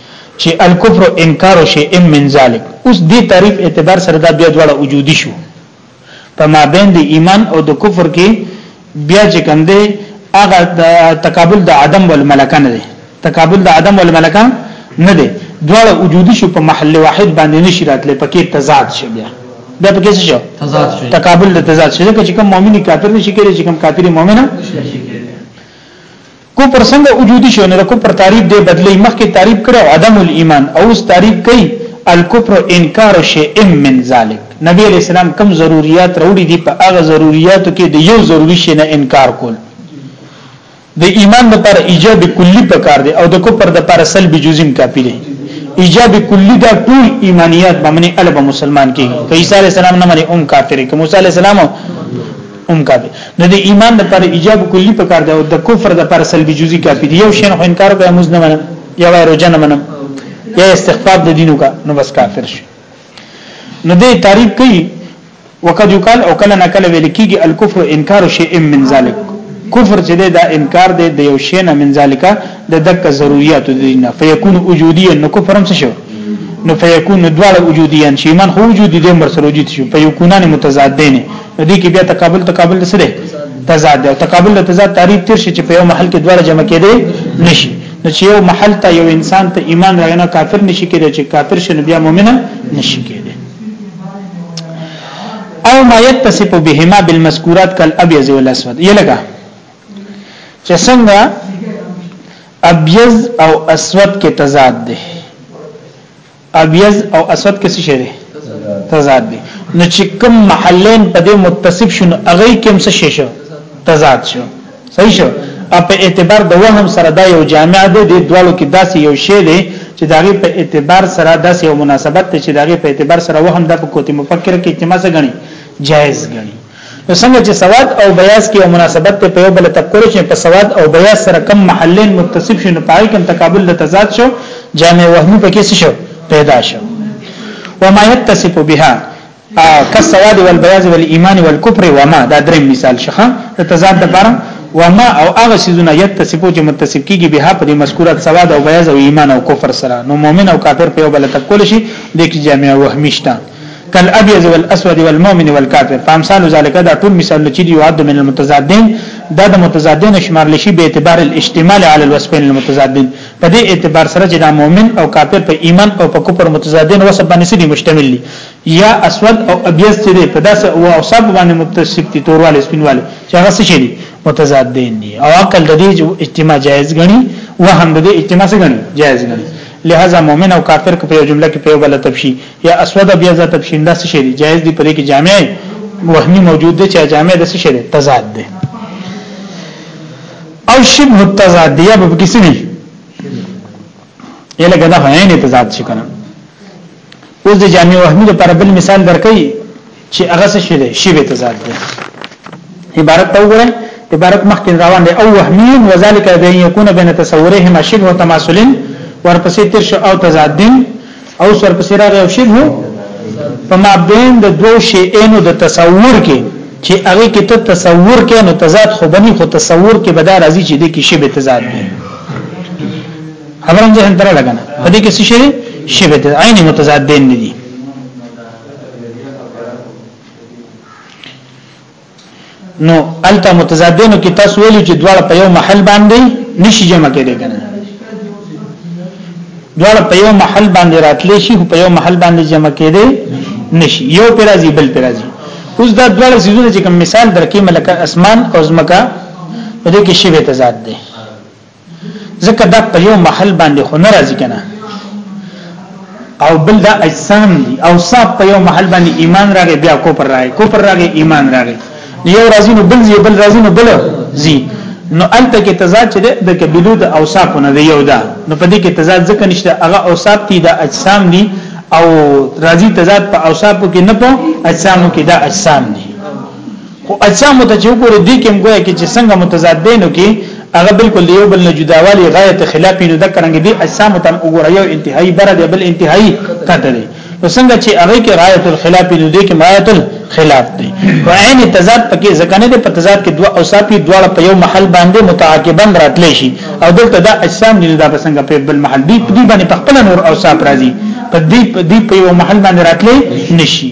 چې الکفر انکار شی ام من ذلک اوس دې تعریف اعتبار سره دا بیا دواړه وجودي شو په ما بین د ایمان او د کفر کې بیا چې کوم دی هغه تقابل د عدم والملکه نه دی تقابل د عدم والملکه نه دی دواړه وجودي شو په محل واحد باندې نشی راتلې پکې تضاد شي بیا دا پکې څه شو تضاد شي تقابل د تضاد شي چې کوم مؤمن کافر نشي کېږي چې کوم کافر مؤمن نشي کفر څنګه وجودي شو نو د کفر تعریف دی بدلی مخکې تعریف کړو عدم الايمان او اوس تعریف کوي الکفر انکار شیء من ذلک نبی علیہ السلام کم ضرورت راوړي دي په هغه ضرورتو کې د یو ضروری شي نه انکار کول د ایمان لپاره ایجاب کلی پکار دی او د کفر لپاره سلبي جزم کافی دی ایجاب کلی دا ټول ایمانیات باندې الب مسلمان کې عیسی علیہ السلام نه باندې هم کافر کې موسی علیہ السلام هم کافي نو د ایمان لپاره ایجاب کلی پکار دی او د کفر لپاره سلبي جزئی کافي دی یو شین خو انکار کوي موږ نه منم یا وای روزه نه منم یا استغفار د دینو کا نو بس کافر شي نو دې تعریف کوي وقد یقال او کله نکله ویل کیږي الکفر انکار شیء من ذلک کفر چې دا انکار دی د یو شی نه من ذالک د دک ضرورت د دین فیکون وجودیا نو کفر هم څه شو نو فیکون دواړه وجودیان شي ایمان خو وجود دي مر سره وجود شي فیکونان متضادین دې کې بیا تقابل تقابل څه دی تضاد دی او تقابل د تضاد تعریف تر شي چې په یو محل کې دواړه جمع کېدي نشي نو چې یو محل ته یو انسان ته ایمان راغنه کافر نشي کېدی چې کافر شنه بیا مؤمن نشي کېدی او ما يتصف بهما بالمذكورات كالابيض والاسود یلګه چې څنګه ابيض او اسود کې تضاد دی ابيض او اسود کې څه شی دی تضاد دی نو چې کوم محلین په دې متصف شنو هغه کې هم څه شی شو تضاد شو صحیح شو په اعتبار د وهم سره دا یو جامع دی د دوالو کې داسې یو شی دی چې داغه په اعتبار سره داسې یو مناسبت دی چې داغه په اعتبار سره وهم د کوتی مفکر کې اجتماع څه غني جائز غني نو څنګه چې سواد او بیاض کې یو مناسبت ته په یو بل تکور شي په سواد او بیاض سره کم محلین متصف شي نو پای کوم تقابل د تضاد شو جامع وهمي پکې شو پیدا شو وما يتصف بها كالسواد والبياض والايمان والكفر وما دا دریم مثال شخه د تضاد لپاره وما او هغه سيزونه يتصفو چې متصف کیږي به په دې مذکورات سواد او بياض او ایمان او کفر سره نو مؤمن او کافر په یو بل تکول شي د کی جامع وهمشته کل ابيض والاسود والمؤمن والكافر په امثال ذالک دا ټول مثال چې دی یاد من المتضادین دا د متضادین شمار لشي به اعتبار الاشتمال على الوصفين المتضادین په دې اعتبار سره چې دا مؤمن او کافر په ایمان او په کفر متضادین وسب باندې سړي مشتمل دي یا اسود او ابيض چې دی په داسې او اوصاف باندې متصف دي تورواله سپینواله چې هغه څه شي متضادین دي او عقل د دې اجتماع جائز غني وهم د دې اجتماع څه غني جائز غني لہذا مؤمن او کافر کو په جمله کې په یو بل تفشي یا اسوده بیا ذات بشین دا څه شی دی جایز دی پرې کې جامع وهمی موجود دی چې جامع د څه شی دی تضاد دی او شبه التضاد یا به کسی نه یله کدا عین تضاد شي کنه اوس د جامع وهمی لپاره بل مثال درکې چې هغه څه شي دی شی به تضاد دی عبارت ته وګورئ عبارت مخکې روان دی او وهمي وذالک بین یکون بین تصورهما شبه و تماثل ورپسې تر شو او تضاد دین او ورپسې راغی او شبه په مابین د دوو شیانو د تصور کې چې هغه کې ته تصور کې نو تضاد خو بني خو تصور کې به دا راځي چې د کې شی به تضاد دی خبرم ځه اندره لګنه په دې کې څه شی شی به عین متضاد دین نه دي نو الته متضادینو کې تاسو ویلو چې دواړه په یو محل باندې نشي جمع کېدای کنه دواړه په یو محل باندې راتلی شي په یو محل باندې جمع کېدای نشي یو پر راځي بل پر راځي اوس دا دواړه سيزونه چې کوم مثال درکې ملک اسمان او زمکا په دې کې شی به تضاد دی ځکه دا په یو محل باندې خو نه راځي کنه او بل دا اجسام دي او صاحب په یو محل باندې ایمان راغی بیا کو پر راغی کو پر راغی ایمان راغی یو راځي نو بل یو بل راځي نو بل زی نو الته کې تضاد چې د کبیلو د اوصاف نه دی یو دا نو په دې کې تضاد ځکه نشته هغه اوصاف دي د اجسام دي او راځي تضاد په اوصافو کې نه په اجسامو کې دا اجسام دي خو اجسام ته چې وګوري دي کوم ګویا کې چې څنګه متضاد دي نو کې هغه بالکل یو بل نه جداوالي غایت خلاف نه د کرنګ دي اجسام ته وګوري یو انتهایی بر دی بل انتهایی کته دی نو څنګه چې هغه کې غایت الخلاف نه دي کې غایت الخلاف دی و عین تضاد پکې ځکه نه دي په تضاد کې دوه اوصاف دي دواړه په یو محل باندې متعاقبا راتلی شي او دلته دا اجسام نه دا بسنګ په بل محل دي په دې باندې په خپل نور اوصاف راځي په دې په یو محل باندې راتلی نشي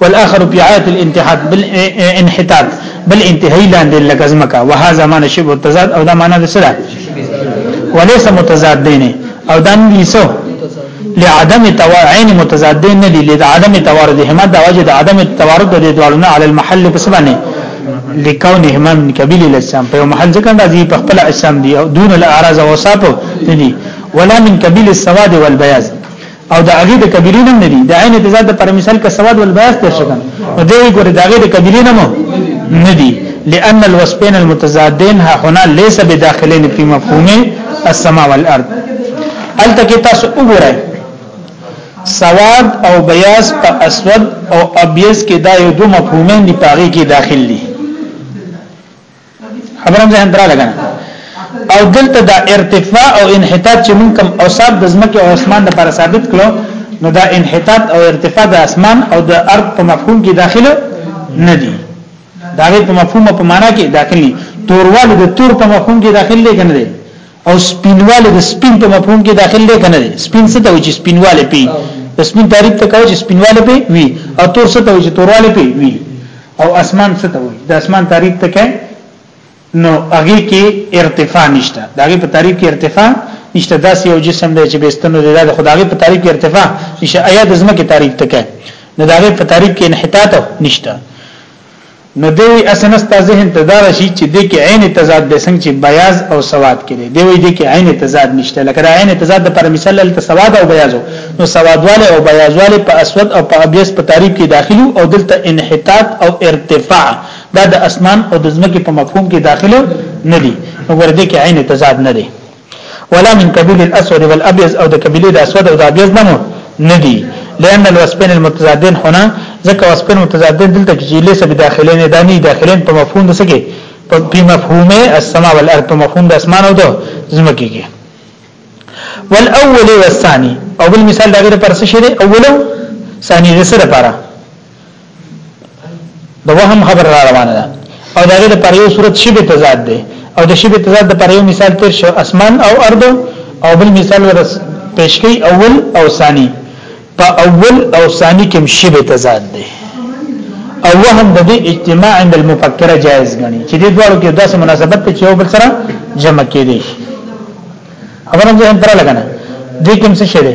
والاخر في عايه الانتحاد بالانحطاط بل انتهایی لاندې لکه زمکا وهذا معنی شی متضاد او دا معنی د سره وليس متضاد دینه او دا لیسو لعدم توار عین متضاد دین نه دی لعدم توار د همت د وجه د عدم توار د دوالونه علی المحل په سبانه لکونه همم کبیل الاسلام په محل ځکه راځي په خپل اسلام دی او دون الاعراض او صاحب دی ولا من کبیل السواد والبياض او د هغه د کبیرین هم ندی د عین تضاد د پر مثال کا سواد ول بیاس تر شګن نو دی ګوره د هغه د کبیرین هم ندی لأن الوصفين المتضادين ها هنا ليس بداخلين في مفهوم السماء والارض التکی تاسو وګورئ سواد او بیاض په اسود او ابیض کې دا یو دوه مفهومین دی پاغي کې داخل دي خبرم ځان درا لګنه او دلته دا ارتفاع او انحطاط چې مونږ کوم اوصاف د زمکه او اسمان لپاره ثابت کړو نو دا انحطاط او ارتفاع د اسمان او د ارض په مفهوم کې داخله نه دي دا په مفهوم په معنا کې داخلي توروالو د تور په مفهوم کې داخلي کنه دي او سپینواله د سپین په مفهوم کې داخل دی کنه دی سپین څه ته وایي چې سپینواله پی د سپین تعریف ته کوي چې سپینواله پی وی او تور څه ته وایي چې تورواله پی وی او اسمان څه ته وایي د اسمان تعریف ته کوي نو هغه کې ارتفاع نشته دا هغه په تعریف کې ارتفاع نشته داس یو جسم دی چې بستنو دی د خدای په تعریف کې ارتفاع نشه ایا د زمکه تعریف ته کوي نو دا هغه په تعریف کې انحطاط نشته نو دی وی اسنه ستا ذهن ته دار شي چې د کې عین تضاد به څنګه چې بیاض او سواد کې دی دی وی د کې عین تضاد نشته لکه د عین تضاد د پر مثال ته سواد او بیاض نو سوادواله او بیاضواله په اسود او په ابیض په تعریف کې داخلو او دلته انحطاط او ارتفاع دا د اسمان او د زمکه په مفهوم کې داخلو نه دي نو ورته کې عین تضاد نه دي ولا من قبيل الاسود والابيض او د قبيله د اسود او د ابيض نه ندي لان الوصفين المتضادين هنا ځکه وصفين متضادين دلته چې ليس بداخلين داني داخلين په مفهوم د سکه په مفهومه السما والارض په مفهوم د اسمان او د زمکه کې والاول والثاني اول مثال دا غیر پر څه شي دی اول ثاني د سره لپاره د وهم خبر را روانه ده او دا د پر یو صورت شبه تضاد ده او د شبه تضاد د پر یو مثال تیر شو اسمان او ارض او بل مثال ورس پیش کی اول او ثانی په اول او ثانی کې شبه تضاد ده او وهم د دې اجتماع عند المفکر جائز غني چې دې دواړو کې داسې مناسبت ته چې یو بل سره جمع کېدي خبرم ځین تر لګنه دې کوم څه شری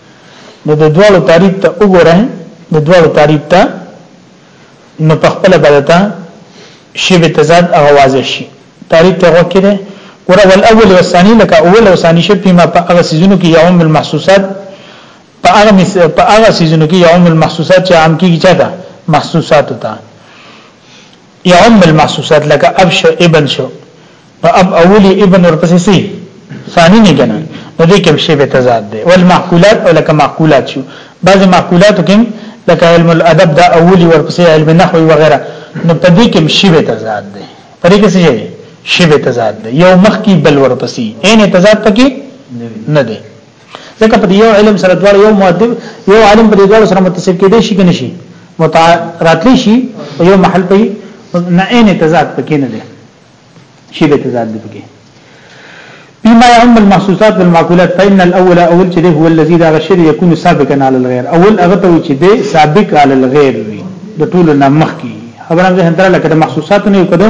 نو د دوړو تعریف ته وګوره د دوړو تعریف ته نو په خپل بدتا شی به تزاد هغه واضح شي تعریف ته وکړه ور اول اول او ثانی لکه اول او ثانی شی په ما په هغه سيزونو کې یوم المحسوسات په هغه په هغه سيزونو کې یوم المحسوسات چې عام کې چاته محسوسات ته يعم المحسوسات لك اب شو ابن شو نو اب اولی ابن ورپسې سي ثاني نه کنه نو دې کې شی به تضاد دی والمعقولات او لك معقولات شو بعض معقولات کې لك علم الادب دا اولی ورپسې علم نحو وغيرها نو په دې کې شی به تضاد دی په دې کې څه دی شی به تضاد دی یو مخ کې بل ورپسې عین تضاد پکې نه دی ځکه په یو علم سره دواړه یو مؤدب یو عالم په دواړو سره متصف کېدې شي کنه شي متع راتلی شي یو محل په نه عین تضاد پکې نه دی شي به تضاد دی پکې بما يعم المحسوسات والمعقولات فإن الأول أول چې هو الذي دا غشر يكون سابقا على الغير أول هغه ته چې دی سابق على الغير وي د ټولو نه مخکي خبره ده هندره لکه د محسوسات نه یو کده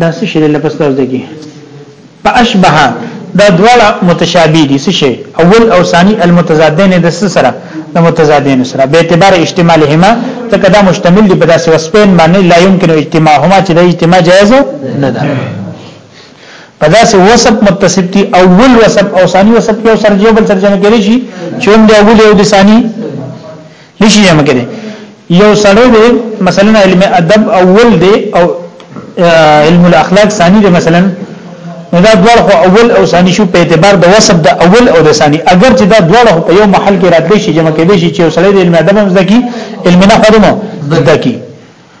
دا څه شی لپس دا زده کی په اشبه دا دواړه متشابه دي څه شی اول او ثانی المتضادین د سره د متضادین سره به اعتبار اجتماعهما ته کدا مشتمل دي په داسې وسپین باندې لا يمكن اجتماعهما چې د اجتماع جایز نه ده په داسې وسب متصف دي اول وسب او ثانی وسب یو سره یو بل سره جمع کړي شي چې هم د اول او د ثانی نشي جمع کړي یو سړی دی مثلا علم ادب اول دی او علم الاخلاق ثاني دی مثلا نو دا دوړ خو اول او ثاني شو په اعتبار د وسب د اول او د ثاني اگر چې دا دوړ خو په یو محل کې راتلی شي جمع کېدی شي چې سړی د علم ادب هم ځکه علم نه خورمو ځکه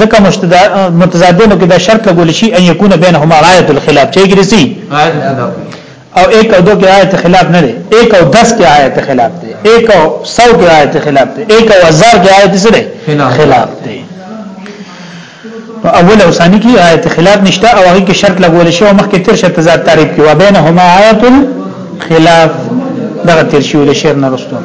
ځکه متضادینو کې دا شرط لګول شي ان یکون بینهما آیت الخلاف چې ګرځي او 1 او 2 کې آیت خلاف نه دی 1 او 10 کې آیت خلاف دی 1 او 100 کې آیت خلاف دی 1 او 1000 کې آیت سره خلاف دی په اول او ثاني کې آیت خلاف نشته او هغه کې شرط لګول شي او مخکې تر شرط ذات تعریف کې و بینهما آیت الخلاف دغه تیر شوی د شعر نه رسول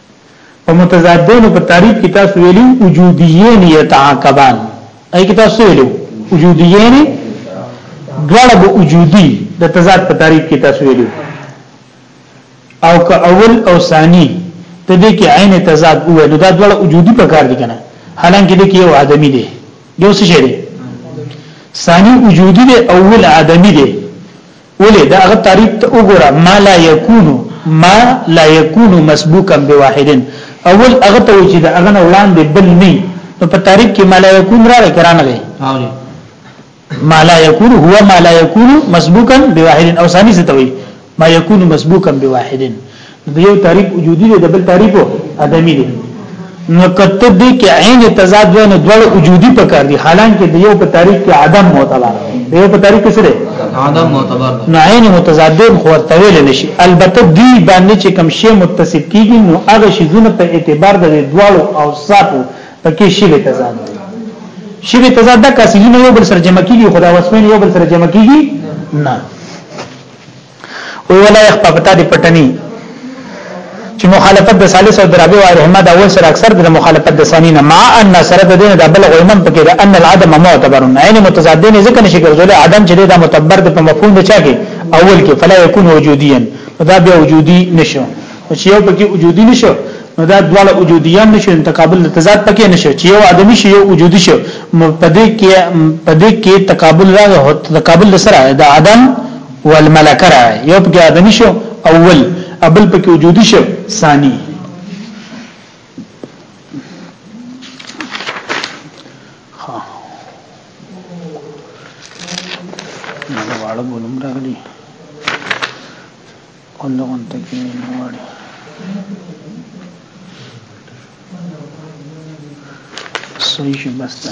په متضادینو په تعریف کې تاسو ویلو وجودیین یتعاقبان اي کې تاسو ویلو وجودیین دواړه به وجودي د تضاد په تعریف کې تاسو ویلو او که اول او ثانی ته دې کې عین تضاد وو نو دا دواړه وجودي په کار دي کنه حالانکه دې کې یو ادمي دی یو څه شی دی ثانی وجودي دی اول ادمي دی ولې دا هغه تعریف ته وګوره ما لا یکون ما لا یکون مسبوقا بواحد اول هغه ته چې دا هغه نه وړاندې بل نه نو په تعریف کې ما لا یکون را کرانه دی ما لا یکون هو ما لا یکون مسبوقا بواحد او ثاني څه ته وي ما یکون مسبوقا بواحد د یو تعریف وجودي دی د بل تعریف عدمی دی نو کته دې کې عین تضاد وي نو دوه وجودي پکار دي حالانکه د یو په تعریف کې عدم معتبر دی د یو په تعریف کې سره عدم معتبر دی نو عین متضاد دی خو ورته ویل نشي البته دی باندې چې کوم شی متصف کیږي نو هغه شی زونه په اعتبار د دوه او صفو پکې شی به تضاد دی شی به تضاد د کسې نه یو بل سره جمع کیږي خدا وسمن یو بل سره جمع کیږي نه وی ولا يخفى پتا دی پټنی چې مخالفت د ثالث او درابع او رحمه د اول سره اکثر د مخالفت د ثانی نه مع ان سره د دین د بل غوینم پکې د ان العدم معتبر عین متضادین ذکر نشي ګرځول عدم چې د متبر د په مفهوم د چا کې اول کې فلا يكون وجوديا دا به وجودي نشو چې یو پکې وجودي نشو نو دا دواله وجودیان نشو تقابل د تضاد پکې نشو چې یو ادمي شي یو وجودي شي په دې کې په دې کې تقابل راغی تقابل سره د عدم والملک را یو پکې آدمی شو اول ابل پکې وجودي شو ثانی واړه بولم راغلي کله غونته کې نه واړي صحیح بس ده